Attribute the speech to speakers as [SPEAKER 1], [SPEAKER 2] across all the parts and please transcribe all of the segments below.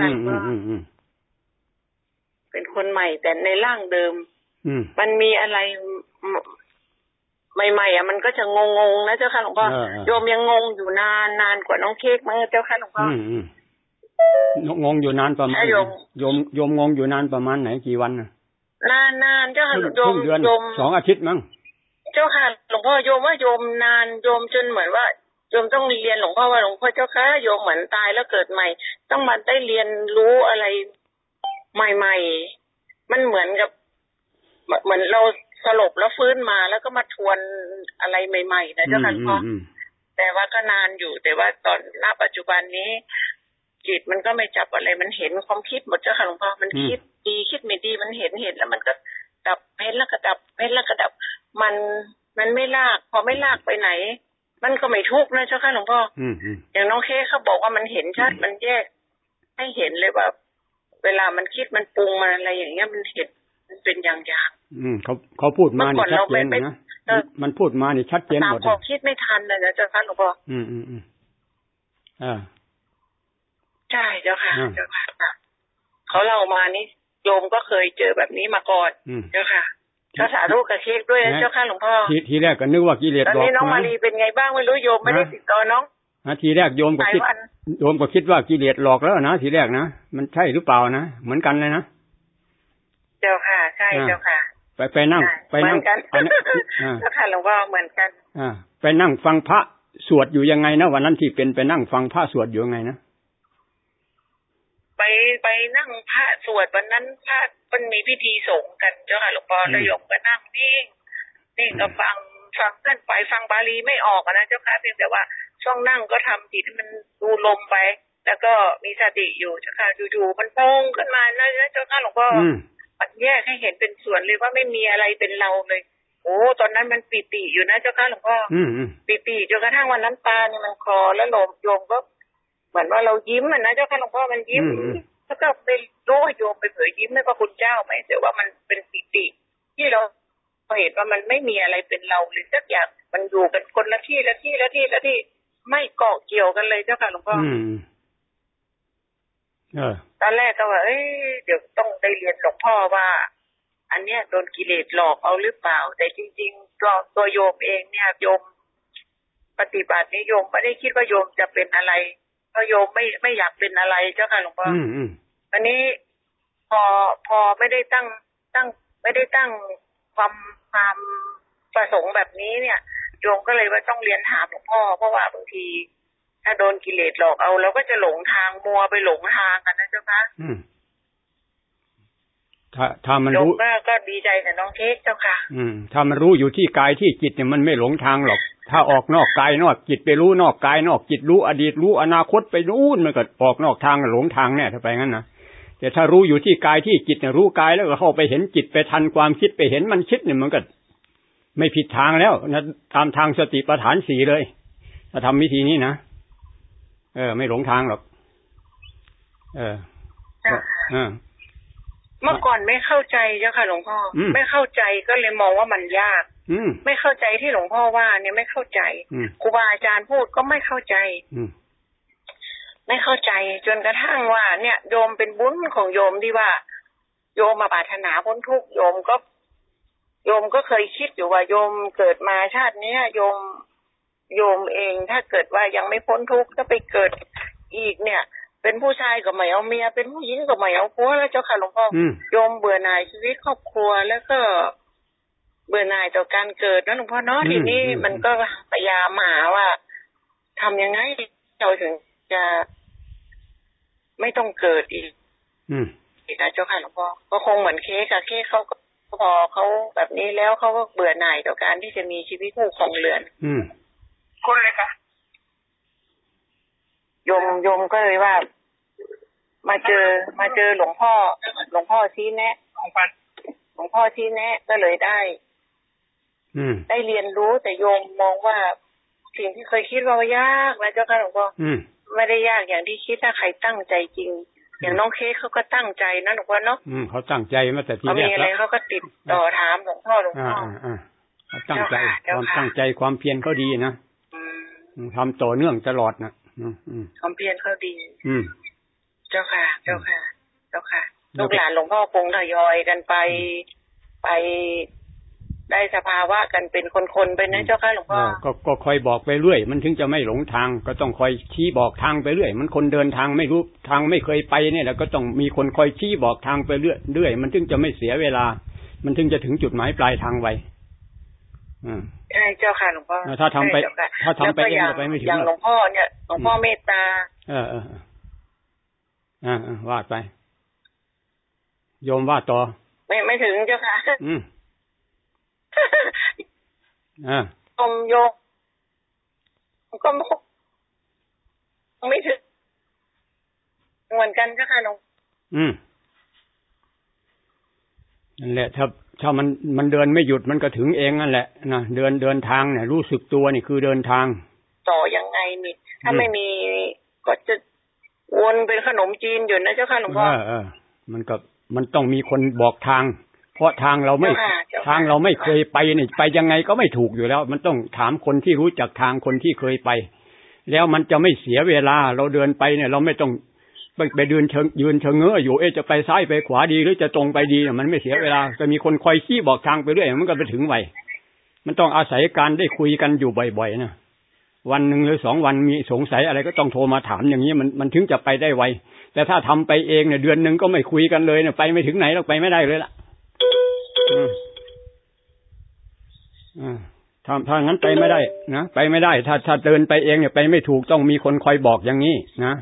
[SPEAKER 1] ค่ะ
[SPEAKER 2] อืมอืมอืม
[SPEAKER 1] เป็นคนใหม่แต่ในร่างเดิม
[SPEAKER 2] อืม
[SPEAKER 1] มันมีอะไรใหม่ๆอะมันก็จะงงๆนะเจ้าค่ะหลวงพ่อ
[SPEAKER 2] เออเออ
[SPEAKER 1] โยมยังงงอยู่นานนานกว่าน้องเค้กมั้งเจ้าค่ะหลวงพ่อ
[SPEAKER 2] อื
[SPEAKER 1] อ
[SPEAKER 2] มอืมงงอยู่นานประมาณ
[SPEAKER 1] ใช่โยม
[SPEAKER 2] โยมโยมงงอยู่นานประมาณไหนกี่วันน่ะ
[SPEAKER 1] นานนานเจ้า
[SPEAKER 2] ค
[SPEAKER 1] ค่ะ
[SPEAKER 2] รึ่ง
[SPEAKER 1] โย
[SPEAKER 2] ค
[SPEAKER 1] ม
[SPEAKER 2] รึ่งเดือน
[SPEAKER 1] โยม
[SPEAKER 2] สองอาทิตย์มั้ง
[SPEAKER 1] เจ้าค่ะหลวงพ่อโยมว่าโยมนานโยมจนเหมือนว่าโยมต้องเรียนหลวงพ่อว่าหลวงพ่อเจ้าค่ะโยมเหมือนตายแล้วเกิดใหม่ ต้องมาได้เรียนรู้อะไรใหม่ ๆ มันเหมือนกับ เหมือนเราสลบแล้วฟื้นมาแล้วก็มาทวนอะไรใหม่ ๆ นะเจ้าค่ะหลวงพ่ออ
[SPEAKER 2] อืม
[SPEAKER 1] แต่ว่าก็นานอยู่ แต่ว่าตอนณปัจจุบันนี้ จิตมันก็ไม่จับอะไร มันเห็นความคิดหมดเจ้าค่ะหลวงพ่อมันคิดดีคิดไม่ดีมันเห็นเห็นแล้วมันก็ดับเห็นแล้วก็ดับเห็นแล้วก็ดับ มันมันไม่ลาก พอไม่ลากไปไหน มันก็ไม่ทุกข์นะเจ้าค่ะหลวงพ่อ
[SPEAKER 2] อืมอืม
[SPEAKER 1] อย่างน้องเคเขาบอกว่ามันเห็นชัดมันแยก ให้เห็นเลยว่า เวลามันคิดมันปรุงมันอะไรอย่างเงี้ยมันเห็นมันเป็นอย่างอย่าง
[SPEAKER 2] อืมเขาเขาพูดมา
[SPEAKER 1] เมื่อก่
[SPEAKER 2] นี่
[SPEAKER 1] อน
[SPEAKER 2] ชัดเจน
[SPEAKER 1] เราไป
[SPEAKER 2] นะ
[SPEAKER 1] เออ
[SPEAKER 2] มันพูดมานี่ชัดเจน
[SPEAKER 1] ตา
[SPEAKER 2] ห
[SPEAKER 1] ม
[SPEAKER 2] มด
[SPEAKER 1] ควา
[SPEAKER 2] อะ
[SPEAKER 1] มคิดไม่ทันเลยนะเจ้าค่ะหลวงพ่อ
[SPEAKER 2] อืมอืมอืมอ่า
[SPEAKER 1] ใช่เจ้าค่ะ
[SPEAKER 2] อืม
[SPEAKER 1] เจ้าค่ะเขาเล่ามานี่โยมก็เคยเจอแบบนี้มาก่อน
[SPEAKER 2] อืม
[SPEAKER 1] เจ้าค่ะก็สาธุกับเค้กด้วยนะ
[SPEAKER 2] นะ
[SPEAKER 1] เจ้าค่ะหลวงพ่อ
[SPEAKER 2] ทีทีแรกก็นึกว่ากิเลส
[SPEAKER 1] ตอน
[SPEAKER 2] หลอก
[SPEAKER 1] นี้น้องมา
[SPEAKER 2] นะ
[SPEAKER 1] รีเป็นไงบ้างไม่รู้โยมไม่ได้
[SPEAKER 2] นะ
[SPEAKER 1] ติดต่อน้อง
[SPEAKER 2] นะทีแรกโยมก็
[SPEAKER 1] หลาย
[SPEAKER 2] คิด
[SPEAKER 1] วัน
[SPEAKER 2] โยมก็คิดว่ากิเลสหลอกแล้วนะทีแรกนะมันใช่หรือเปล่านะเหมือนกันเลยนะ
[SPEAKER 1] เจ้าค่ะ ใช่
[SPEAKER 2] อ่า
[SPEAKER 1] เจ้าค่ะ
[SPEAKER 2] ไปไปนั่ง
[SPEAKER 1] ใช่
[SPEAKER 2] ไป
[SPEAKER 1] เหมื
[SPEAKER 2] นั่
[SPEAKER 1] องนกัน
[SPEAKER 2] ไปนั่งอ่า
[SPEAKER 1] เจ้าค่ะหลวงพ่อเหมือนกัน
[SPEAKER 2] อ่าไปนั่งฟังพระสวดอยู่ยังไงนะวันนั้นที่เป็นไปนั่งฟังพระสวดอยู่ยังไงนะ
[SPEAKER 1] ไปไปนั่งพระสวดวันนั้นพระมันมีพิธีสงฆ์กันเจ้าค่ะหลวงพ่อแล้วโยมก็นั่งนิ่งนิ่งก็ฟัง ฟังท่านไปฟังบาลีไม่ออกอะนะเจ้าค่ะเพียงแต่ว่าช่วงนั่งก็ทำจิตให้มันดูลมไป แล้วก็มีสติอยู่เจ้าค่ะอยู่ๆมันโพงขึ้นมานะเจ้าค่ะหลวงพ่ออ
[SPEAKER 2] อืม
[SPEAKER 1] มันแยกให้เห็นเป็นส่วนเลยว่าไม่มีอะไรเป็นเราเลยโอ้ตอนนั้นมันปีติอยู่นะเจ้าค่ะหลวงพ่อ
[SPEAKER 2] อืมอืม
[SPEAKER 1] ปีติจนกระทั่งวันนั้นตาเนี่ยมันคลอแล้วโลมโยมก็เหมือนว่าเรายิ้มอะนะเจ้าค่ะหลวงพ่อมันยิ้มแล้วก็ไปรู้ว่าโยมไปเผยยิ้มไม่ว่าคุณเจ้าไหมแต่ว่ามันเป็นปีติที่เรา เห็นว่ามันไม่มีอะไรเป็นเราเลยสักอย่างมันอยู่กันคนละที่ละที่ละที่ละที่ ไม่เกาะเกี่ยวกันเลยเจ้าค่ะหลวงพ่ออ
[SPEAKER 2] อืมเออ
[SPEAKER 1] ตอนแรกก็ว่าเอ้ยเดี๋ยวต้องได้เรียนหลวงพ่อว่า อันเนี้ยโดนกิเลสหลอกเอาหรือเปล่า แต่จริงๆตัวตัวโยมเองเนี่ยโยมปฏิบัตินิยมไม่ได้คิดว่าโยมจะเป็นอะไรเพราะโยมไม่ไม่อยากเป็นอะไรเจ้าค่ะหลวงพ่อ
[SPEAKER 2] อืมอืม
[SPEAKER 1] อันนี้พอพอไม่ได้ตั้งตั้ง ไม่ได้ตั้ง ความความประสงค์แบบนี้เนี่ยโยมก็เลยว่าต้องเรียนถามหลวงพ่อ เพราะว่าบางที ถ้าโดนกิเลสหลอกเอาเราก็จะหลงทางมัวไปหลงทางกันนะเจ้าค่ะ
[SPEAKER 2] อืมถ้าถ้ามัน
[SPEAKER 1] โยม
[SPEAKER 2] รู้
[SPEAKER 1] ก็ก็ดีใจกับน้องเค้กเจ้าค่ะ
[SPEAKER 2] อืม ถ้ามันรู้อยู่ที่กายที่จิตเนี่ยมันไม่หลงทางหรอก ถ้าออกนอกกายนอกจิตไปรู้นอกกายนอกจิตรู้อดีตรู้อนาคตไปนู่นมันก็ออกนอกทางหลงทางแน่ถ้าไปงั้นนะ แต่ถ้ารู้อยู่ที่กายที่จิตเนี่ยรู้กายแล้วก็เข้าไปเห็นจิตไปทันความคิดไปเห็นมันคิดเนี่ยมันก็ไม่ผิดทางแล้วนะตามทางสติปัฏฐานสี่เลย ถ้าทำวิธีนี้นะเออ ไม่หลงทางหรอก เออ
[SPEAKER 1] จ้ะ
[SPEAKER 2] เออ
[SPEAKER 1] เมื่อก่อนไม่เข้าใจเจ้าค่ะหลวงพ่ออ
[SPEAKER 2] ม
[SPEAKER 1] ไม่เข้าใจก็เลยมองว่ามันยาก
[SPEAKER 2] อืม
[SPEAKER 1] ไม่เข้าใจที่หลวงพ่อว่า เนี่ยไม่เข้าใจ
[SPEAKER 2] อืม
[SPEAKER 1] ครูบาอาจารย์พูดก็ไม่เข้าใจ
[SPEAKER 2] อืม
[SPEAKER 1] ไม่เข้าใจจนกระทั่งว่า เนี่ยโยมเป็นบุญของโยมที่ว่า โยมมาปรารถนาพ้นทุกข์โยมก็ โยมก็เคยคิดอยู่ว่าโยมเกิดมาชาติเนี้ยโยมโยมเองถ้าเกิดว่ายังไม่พ้นทุกข์ถ้าไปเกิดอีกเนี่ย เป็นผู้ชายก็ไม่เอาเมีย เป็นผู้หญิงก็ไม่เอาผัวแล้วเจ้าค่ะหลวงพ่ออ
[SPEAKER 2] อืม
[SPEAKER 1] โยมเบื่อหน่ายชีวิตครอบครัวแล้วก็เบื่อหน่ายต่อการเกิดนะหลวงพ่อเนาะ
[SPEAKER 2] อืม
[SPEAKER 1] ทีนี้
[SPEAKER 2] อืม
[SPEAKER 1] มันก็พยายามหาว่าทำยังไงเราถึง จะไม่ต้องเกิดอีก
[SPEAKER 2] อืม
[SPEAKER 1] นะเจ้าค่ะหลวงพ่อก็คงเหมือนเค้กอะเค้กเขาก็พอเขาแบบนี้แล้วเขาก็เบื่อหน่ายต่อการที่จะมีชีวิตคู่ของเรือน
[SPEAKER 2] อืม
[SPEAKER 1] คุณเลยค่ะโยมโยมก็เลยว่า มาเจอมาเจอหลวงพ่อ หลวงพ่อชี้แนะหลวงพ่อชี้แนะก็เลยได้
[SPEAKER 2] อืม
[SPEAKER 1] ได้เรียนรู้แต่โยมมองว่าสิ่งที่เคยคิดว่ายากนะเจ้าค่ะหลวงพ่อ
[SPEAKER 2] อืม
[SPEAKER 1] ไม่ได้ยากอย่างที่คิดถ้าใครตั้งใจจริง อย่างน้องเค้กเขาก็ตั้งใจนะหลวงพ่อเนาะ
[SPEAKER 2] อืมเขาตั้งใจมาแต่ที
[SPEAKER 1] เขา
[SPEAKER 2] แร
[SPEAKER 1] มี
[SPEAKER 2] ก
[SPEAKER 1] อะไร
[SPEAKER 2] แล้ว
[SPEAKER 1] เขาก็ติดต่อถามหลวงพ่อหลวง
[SPEAKER 2] อ่า
[SPEAKER 1] พ่อ
[SPEAKER 2] อ่าอ่าเขาตั้งใจ
[SPEAKER 1] เจ้าค่ะ
[SPEAKER 2] ความตั้งใจความเพียรเขาดีนะ
[SPEAKER 1] อืม
[SPEAKER 2] อืมทำต่อเนื่องตลอดนะอืมอืม
[SPEAKER 1] ความเพียรเขาดี
[SPEAKER 2] อืม
[SPEAKER 1] จจ้าค่ะ เจ้าค่ะ เจ้าค่ะลูกหลานหลวงพ่อคงทยอยกันไปไป ได้สภาวะกันเป็นคนๆไปนะเจ้าค่ะหลวงพ่อ
[SPEAKER 2] ก็ก็คอยบอกไปเรื่อย มันถึงจะไม่หลงทาง ก็ต้องคอยชี้บอกทางไปเรื่อย มันคนเดินทางไม่รู้ทางไม่เคยไปเนี่ยแล้วก็ต้องมีคนคอยชี้บอกทางไปเรื่อยเรื่อยมันถึงจะไม่เสียเวลา มันถึงจะถึงจุดหมายปลายทางไวอืม
[SPEAKER 1] ใช่เจ้าค่ะหลวงพ่อ
[SPEAKER 2] ถ้าทำไป
[SPEAKER 1] ใช่เจ้ค่ะ
[SPEAKER 2] ถ้าทำไป
[SPEAKER 1] แล้วก็อย่าง
[SPEAKER 2] เองจะไปไม่ถึง
[SPEAKER 1] อย่าง
[SPEAKER 2] หรอก
[SPEAKER 1] หลวงพ่อเนี่ยหลวงพ่อเมตตา
[SPEAKER 2] เออเออเอออ่าอ่าวาดไปโยมวาดต่อ
[SPEAKER 1] ไม่ไม่ถึงเจ้าค่ะ
[SPEAKER 2] อืม อ่า
[SPEAKER 1] โยมโยมก็ไม่ถึงเหมือนกันเจ้าค่ะหลวง
[SPEAKER 2] อืมนั่นแหละ ถ้าถ้ามันมันเดินไม่หยุดมันก็ถึงเองนั่นแหละนะเดินเดินทางเนี่ยรู้สึกตัวนี่คือเดินทาง
[SPEAKER 1] ต่อยังไงมีถ้า
[SPEAKER 2] อืม
[SPEAKER 1] ไม่มีก็จะวนเป็นขนมจีนอยู่นะเจ้าค่ะหลวง
[SPEAKER 2] เอ
[SPEAKER 1] พ่อ
[SPEAKER 2] อเออมันก็มันต้องมีคนบอกทาง เพราะทางเราไม่
[SPEAKER 1] เจ้าค่ะเจ้าค่ะ
[SPEAKER 2] ทางเราไม่เคยไปนี่ไปยังไงก็ไม่ถูกอยู่แล้ว มันต้องถามคนที่รู้จักทางคนที่เคยไป แล้วมันจะไม่เสียเวลา เราเดินไปเนี่ย เราไม่ต้องไปไปเดินเชิงยืนเชิงเง้ออยู่เอ๊ะจะไปซ้ายไปขวาดีหรือจะตรงไปดีเนี่ยมันไม่เสียเวลาจะมีคนคอยชี้บอกทางไปเรื่อยมันก็ไปถึงไวมันต้องอาศัยการได้คุยกันอยู่บ่อยๆนะวันหนึ่งหรือสองวันมีสงสัยอะไรก็ต้องโทรมาถามอย่างนี้มันมันถึงจะไปได้ไวแต่ถ้าทำไปเองเนี่ยเดือนหนึ่งก็ไม่คุยกันเลยเนี่ยไปไม่ถึงไหนเราไปไม่ได้เลยล่ะ อืมอ่าถ้าถ้างั้นไปไม่ได้นะไปไม่ได้ ถ้าถ้าเดินไปเองเนี่ยไปไม่ถูกต้องมีคนคอยบอกอย่างนี้นะ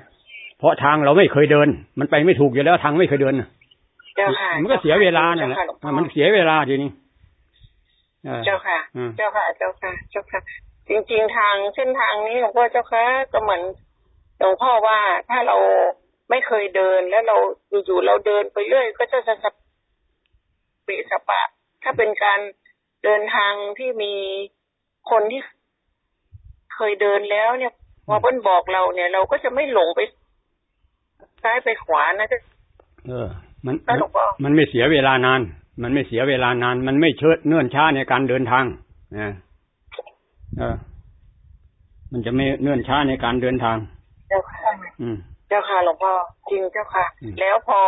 [SPEAKER 2] เพราะทางเราไม่เคยเดิน มันไปไม่ถูกอยู่แล้วทางไม่เคยเดินน่ะ
[SPEAKER 1] เจ้าค่ะ
[SPEAKER 2] มันก็เสียเวลาเนี่ยแหละ
[SPEAKER 1] เจ้าค่ะหลวงพ่อ
[SPEAKER 2] มันเสียเวลาทีนี้เออ
[SPEAKER 1] เจ้าค่ะ
[SPEAKER 2] อืม
[SPEAKER 1] เจ้าค่ะ เจ้าค่ะ เจ้าค่ะ จริง ๆ ทางเส้นทางนี้หลวงพ่อเจ้าค่ะก็เหมือนหลวงพ่อว่าถ้าเราไม่เคยเดินแล้วเราอยู่ๆเราเดินไปเรื่อย ก็จะสะสะ เปะสะปะ ถ้าเป็นการเดินทางที่มีคนที่เคยเดินแล้วเนี่ยพอเพิ่นบอกเราเนี่ย เราก็จะไม่หลงไปซ้ายไปขวานะจะ
[SPEAKER 2] เออ มัน
[SPEAKER 1] แล้วหลวงพ่อ
[SPEAKER 2] มันไม่เสียเวลานาน มันไม่เสียเวลานาน มันไม่เชิดเนื่อนช้าในการเดินทางนะเออ มันจะไม่เนื่อนช้าในการเดินทาง
[SPEAKER 1] เจ้าค่ะ
[SPEAKER 2] อืม
[SPEAKER 1] เจ้าค่ะหลวงพ่อจริงเจ้าค่ะ
[SPEAKER 2] อืม
[SPEAKER 1] แล้วพอ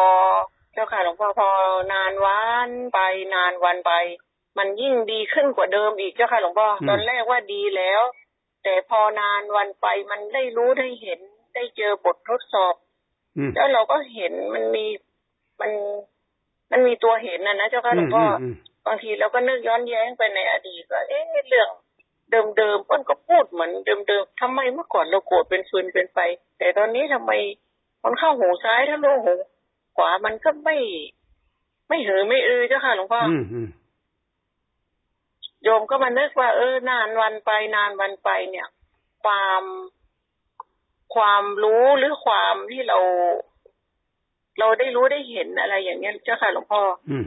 [SPEAKER 1] เจ้าค่ะหลวงพ่อพอนานวันไปนานวันไป มันยิ่งดีขึ้นกว่าเดิมอีกเจ้าค่ะหลวงพ่ออตอนแรกว่าดีแล้ว แต่พอนานวันไปมันได้รู้ได้เห็น ได้เจอบททดสอบ
[SPEAKER 2] อืม
[SPEAKER 1] แล้วเราก็เห็นมันมีมันมันมีตัวเห็นนะนะเจ้าค่ะหลวงพ่ออ
[SPEAKER 2] อืม
[SPEAKER 1] บางทีเราก็นึกย้อนแย้งไปในอดีตว่าเอ๊ะเรื่องเดิมๆเปิ้นก็พูดเหมือนเดิมๆทำไมเมื่อก่อนเราโกรธเป็นฟืนเป็นไฟแต่ตอนนี้ทำไมมันเข้าหูซ้ายถ้าลงหู ขวามันก็ไม่ ไม่หือไม่อือเจ้าค่ะหลวงพ่ออ
[SPEAKER 2] อืมอืม
[SPEAKER 1] โยมก็มานึกว่า เออ นานวันไป นานวันไป เนี่ย ความความรู้หรือความที่เรา เราได้รู้ได้เห็นอะไรอย่างเงี้ยเจ้าค่ะหลวงพ่อ
[SPEAKER 2] อืม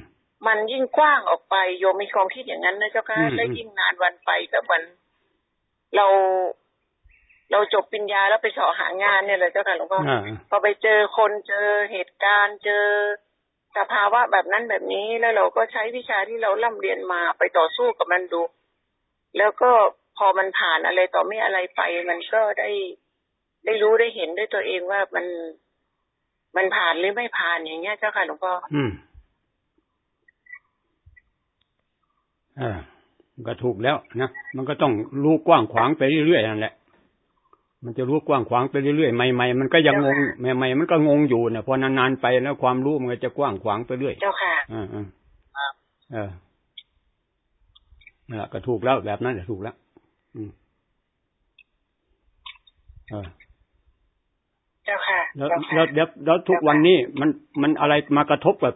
[SPEAKER 1] มันยิ่งกว้างออกไป โยมมีความคิดอย่างนั้นนะเจ้าค่ะ
[SPEAKER 2] อืม
[SPEAKER 1] และยิ่งนานวันไปก็เหมือนเรา เราจบปริญญาแล้วไปเสาะหางานเนี่ยแหละเจ้าค่ะหลวงพ่อ
[SPEAKER 2] อ่า
[SPEAKER 1] พอไปเจอคนเจอเหตุการณ์เจอสภาวะแบบนั้นแบบนี้แล้วเราก็ใช้วิชาที่เราล่ำเรียนมาไปต่อสู้กับมันดู แล้วก็พอมันผ่านอะไรต่อไม่อะไรไป มันก็ได้ได้รู้ได้เห็นด้วยตัวเองว่ามันมันผ่านหรือไม่ผ่านอย่างเงี้ยเจ้าค่ะหลวงพ่อ
[SPEAKER 2] อืมอ่ามันก็ถูกแล้วนะมันก็ต้องรู้กว้างขวางไปเรื่อยๆนั่นแหละ มันจะรู้กว้างขวางไปเรื่อยๆใหม่ๆมันก็ยังงงใหม่ๆมันก็งงอยู่นะพอนานๆไปแล้วความรู้มันก็จะกว้างขวางไปเรื่อย
[SPEAKER 1] เจ้าค่ะ
[SPEAKER 2] อ่าอ่าเออนั่นแหละก็ถูกแล้วแบบนั้นแหละถูกแล้ว อืมเออ
[SPEAKER 1] เจ้าค่ะ
[SPEAKER 2] แล้ว
[SPEAKER 1] เจ้าค่ะ
[SPEAKER 2] แล้วแล้วแล้วทุกวันนี้มันมันอะไรมากระทบกับ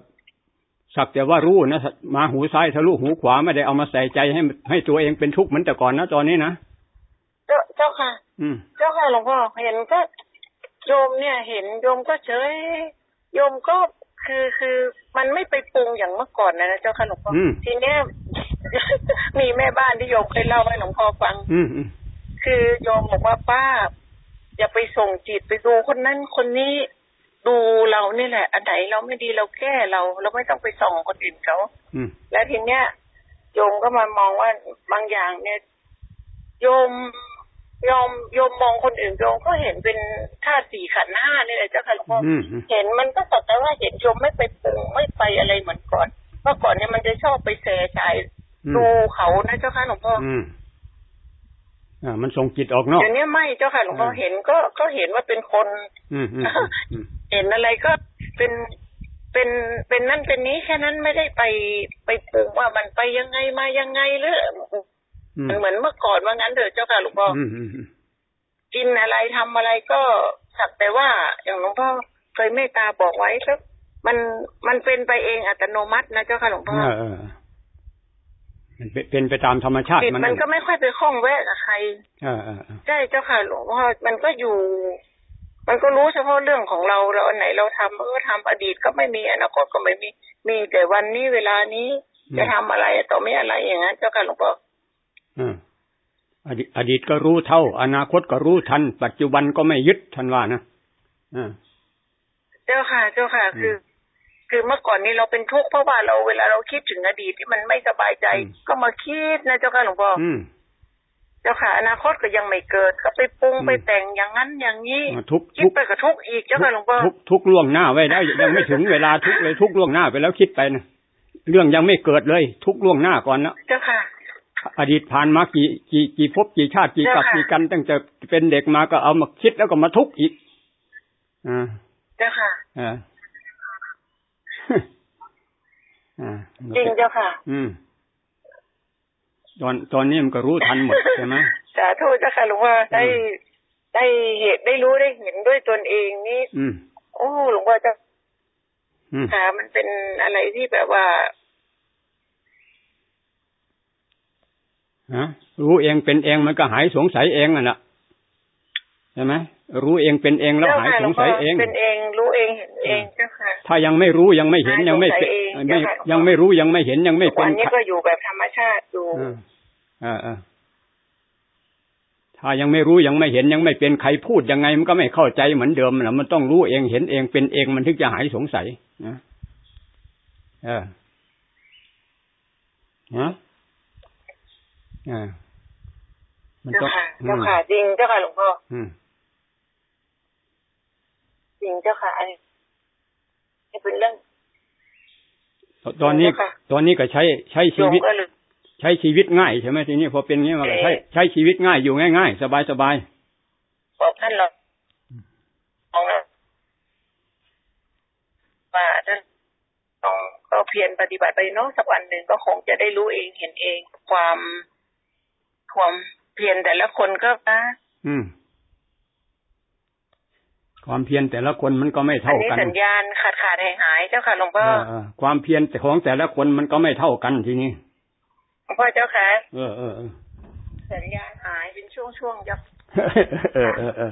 [SPEAKER 2] สักแต่ว่ารู้นะมาหูซ้ายทะลุหูขวาไม่ได้เอามาใส่ใจให้ให้ตัวเองเป็นทุกข์เหมือนแต่ก่อนนะตอนนี้นะ
[SPEAKER 1] เจ้าเจ้าค่ะ
[SPEAKER 2] อืม
[SPEAKER 1] เจ้าค่ะหลวงพ่อเห็นก็โยมเนี่ยเห็นโยมก็เฉยโยมก็คือคือมันไม่ไปปรุงอย่างเมื่อก่อนนะนะเจ้าค่ะหลวงพ่ออ
[SPEAKER 2] ม
[SPEAKER 1] ทีเนี้ยมีแม่บ้านที่โยมเคยเล่าให้หลวงพ่อฟัง
[SPEAKER 2] อืมอืม
[SPEAKER 1] คือโยมบอกว่าป้า อย่าไปส่งจิตไปดูคนนั้นคนนี้ดูเรานี่แหละ อันไหนเราไม่ดีเราแก้เราเราไม่ต้องไปส่องคนอื่นเขา
[SPEAKER 2] อืม
[SPEAKER 1] แล้วทีเนี้ยโยมก็มามองว่าบางอย่างเนี่ยโยม โยมโยมมองคนอื่นโยมก็เห็นเป็นธาตุสี่ขันธ์ห้านี่แหละเจ้าค่ะหลวงพ่ออ
[SPEAKER 2] อืมอืม
[SPEAKER 1] เห็นมันก็สักแต่ว่าเห็นโยมไม่ไปปรุงไม่ไปอะไรเหมือนก่อนเมื่อก่อนเนี่ยมันจะชอบไปแสชาย
[SPEAKER 2] อืม
[SPEAKER 1] ดูเขานะเจ้าค่ะหลวงพ่ออ
[SPEAKER 2] อืมอ่า มันส่งจิตออกนอก
[SPEAKER 1] เดี๋ยวนี้ไม่เจ้าค่ะหลวงพ่อ
[SPEAKER 2] อืม
[SPEAKER 1] เห็นก็ก็เห็นว่าเป็นคน
[SPEAKER 2] อืมอืมอืม
[SPEAKER 1] เห็นอะไรก็เป็นเป็นเป็นนั่นเป็นนี้แค่นั้นไม่ได้ไปไปปรุงว่ามันไปยังไงมายังไงหรือ
[SPEAKER 2] อืม
[SPEAKER 1] มัน เหมือนเมื่อก่อนว่างั้นเถอะเจ้าค่ะหลวงพ่ออ
[SPEAKER 2] อืมอืมอืม
[SPEAKER 1] กินอะไรทำอะไรก็สักแต่ว่าอย่างหลวงพ่อเคยเมตตาบอกไว้แล้วมันมันเป็นไปเองอัตโนมัตินะเจ้าค่ะหลวงพ่อ
[SPEAKER 2] เออเออมันเป็นเป็นไปตามธรรมชาติ
[SPEAKER 1] จิต
[SPEAKER 2] มัน
[SPEAKER 1] มันก็ไม่ค่อยไปคล้องแวะกับใคร
[SPEAKER 2] เออเออเออ
[SPEAKER 1] ใช่เจ้าค่ะหลวงพ่อมันก็อยู่ มันก็รู้เฉพาะเรื่องของเราเราอันไหนเราทำเออทำอดีตก็ไม่มีอนาคตก็ไม่มีมีแต่วันนี้เวลานี้จะทำอะไรต่อไม่อะไรอย่างนั้นเจ้าค่ะหลวงพ่อ
[SPEAKER 2] เอออดีตอดีตก็รู้เท่า อนาคตก็รู้ทัน ปัจจุบันก็ไม่ยึดทันว่านะเออ
[SPEAKER 1] เจ้าค่ะ เจ้าค่ะ คือ คือเมื่อก่อนนี้เราเป็นทุกข์เพราะว่าเราเวลาเราคิดถึงอดีตที่มันไม่สบายใจ ก็มาคิดนะเจ้าค่ะหลวงพ่ออ
[SPEAKER 2] อืม
[SPEAKER 1] เจ้าค่ะ อนาคตก็ยังไม่เกิด ก็ไปปรุง
[SPEAKER 2] อืม
[SPEAKER 1] ไปแต่งอย่างนั้นอย่างนี้
[SPEAKER 2] ทุก
[SPEAKER 1] คิ
[SPEAKER 2] ทุ
[SPEAKER 1] ด
[SPEAKER 2] ก
[SPEAKER 1] ไปกับทุกข์อีกเจ้าค่ะหลวงพ่อ
[SPEAKER 2] ทุกทุกล่วงหน้าไว้ได้ ยังไม่ถึงเวลาทุกเลยทุกล่วงหน้าไปแล้วคิดไปนะเรื่องยังไม่เกิดเลย ทุกล่วงหน้าก่อนนะ
[SPEAKER 1] เจ้าค่ะ
[SPEAKER 2] อดีตผ่านมากี่กี่กี่ภพกี่ชาติกี่กับ
[SPEAKER 1] เจ้าค่ะ
[SPEAKER 2] กี่กัน ตั้งแต่เป็นเด็กมาก็เอามาคิดแล้วก็มาทุกข์อีกอ่า
[SPEAKER 1] เจ้าค่ะ
[SPEAKER 2] อ่าอ่า
[SPEAKER 1] จริงเจ้าค่ะ
[SPEAKER 2] อืม ตอนตอนนี้มันก็รู้ทันหมดใช่ไหม
[SPEAKER 1] สาธุเจ้าค่ะหลวงพ่อได้
[SPEAKER 2] อืม
[SPEAKER 1] ได้เหตุได้รู้ได้เห็นด้วยตนเองนี่
[SPEAKER 2] อืม
[SPEAKER 1] โอ้หลวงพ่อเจ้า
[SPEAKER 2] อืม
[SPEAKER 1] ค่ะมันเป็นอะไรที่แบบว่า
[SPEAKER 2] ฮะรู้เองเป็นเองมันก็หายสงสัยเองอะนะใช่ไหมรู้เองเป็นเองแล้ว
[SPEAKER 1] เจ้า
[SPEAKER 2] หาย
[SPEAKER 1] ค่ะ
[SPEAKER 2] ส
[SPEAKER 1] หลว
[SPEAKER 2] ง
[SPEAKER 1] งพ่
[SPEAKER 2] สั
[SPEAKER 1] อย
[SPEAKER 2] เอง
[SPEAKER 1] เป็นเอง รู้เองเห็นเองเจ้าค่ะ
[SPEAKER 2] ถ้ายังไม่รู้ยังไม่เห็น
[SPEAKER 1] หาย
[SPEAKER 2] ยังไม่เป็น
[SPEAKER 1] สงสัยเอง
[SPEAKER 2] ไม่
[SPEAKER 1] เจ้าค่ะ
[SPEAKER 2] ยังไม่รู้ยังไม่เห็นยังไม่
[SPEAKER 1] ทุก
[SPEAKER 2] เป็
[SPEAKER 1] วันนนี้ก็อยู่แบบธรรมชาติอยู่
[SPEAKER 2] เออเออเออถ้ายังไม่รู้ยังไม่เห็นยังไม่เป็นใครพูดยังไงมันก็ไม่เข้าใจเหมือนเดิมนะมันต้องรู้เองเห็นเองเป็นเองมันถึงจะหายสงสัยนะเออฮะ อ่ามัน
[SPEAKER 1] เจ้า
[SPEAKER 2] ต้อง
[SPEAKER 1] ค่ะ
[SPEAKER 2] อื
[SPEAKER 1] เจ้ามค่ะจริงเจ้าค่ะหลวงพ่อ
[SPEAKER 2] อืม
[SPEAKER 1] จริงเจ้าค่ะอันนี้เป็นเรื่อง
[SPEAKER 2] ตอนนี้
[SPEAKER 1] เจ้าค่ะ
[SPEAKER 2] ตอนนี้ก็ใช้ใช้
[SPEAKER 1] โย
[SPEAKER 2] ชี
[SPEAKER 1] ม
[SPEAKER 2] วิต
[SPEAKER 1] ก็เลย
[SPEAKER 2] ใช้ชีวิตง่ายใช่ไหมทีนี้พอเป็นอย่างนี้มันก็ใช้
[SPEAKER 1] เอ่อ
[SPEAKER 2] ใช้ชีวิตง่ายอยู่ง่ายๆสบายสบาย
[SPEAKER 1] บอกท่านเราของเราว่าท่านต้องก็เพียรปฏิบัติไปเนาะสักวันหนึ่งก็คงจะได้รู้เองเห็นเองความ ความเพียรแต่ละคนก็นะ
[SPEAKER 2] อืม ความเพียรแต่ละคนมันก็ไม่
[SPEAKER 1] อัน
[SPEAKER 2] เท่า
[SPEAKER 1] นี้
[SPEAKER 2] กัน
[SPEAKER 1] สัญญาณขาดขาดหายหายๆเจ้าค่ะหลวงพ่อ
[SPEAKER 2] เออเออความเพียรของแต่ละคนมันก็ไม่เท่ากันทีนี้
[SPEAKER 1] หลวงพ่อเจ้าค่ะ
[SPEAKER 2] เออเออเออ
[SPEAKER 1] สัญญาณหายเป็นช่วงๆยับ
[SPEAKER 2] เออเออเออ